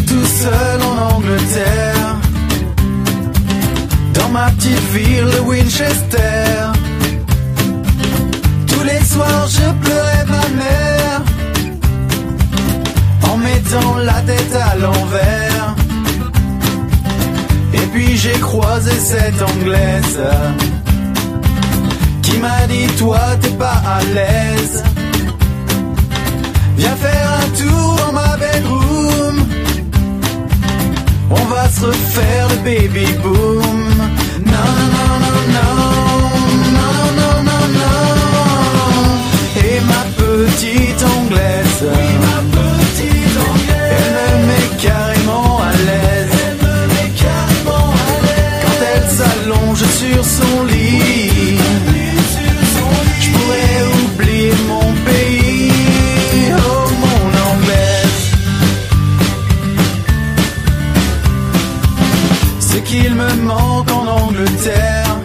Tout seul en Angleterre, dans ma petite ville de Winchester. Tous les soirs je pleurais ma mère, en mettant la tête à l'envers. Et puis j'ai croisé cette Anglaise, qui m'a dit toi t'es pas à l'aise. Se refaire le baby boom. Non, non, non, non, non, non, non, non. Et ma petite anglaise, ma petite anglaise, elle me met carrément à l'aise. Elle me met carrément à l'aise. Quand elle s'allonge sur son lit, qu'il me manque en Angleterre,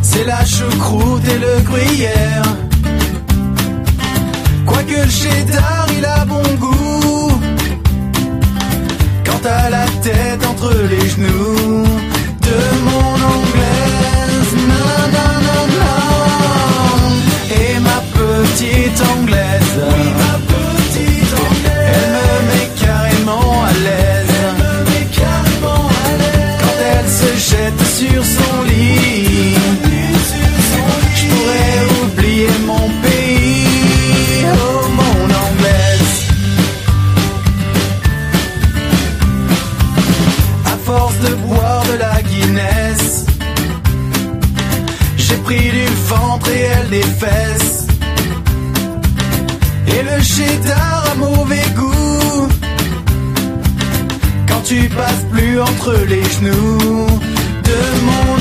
c'est la choucroute et le gruyère. Quoique le cheddar, il a bon goût. Quant à la tête entre les genoux de mon anglaise, non. Et ma petite anglaise, sur son lit, je pourrais oublier mon pays, oh mon anglaise. À force de boire de la Guinness, j'ai pris du ventre et elle des fesses. Et le cheddar a mauvais goût quand tu passes plus entre les genoux demande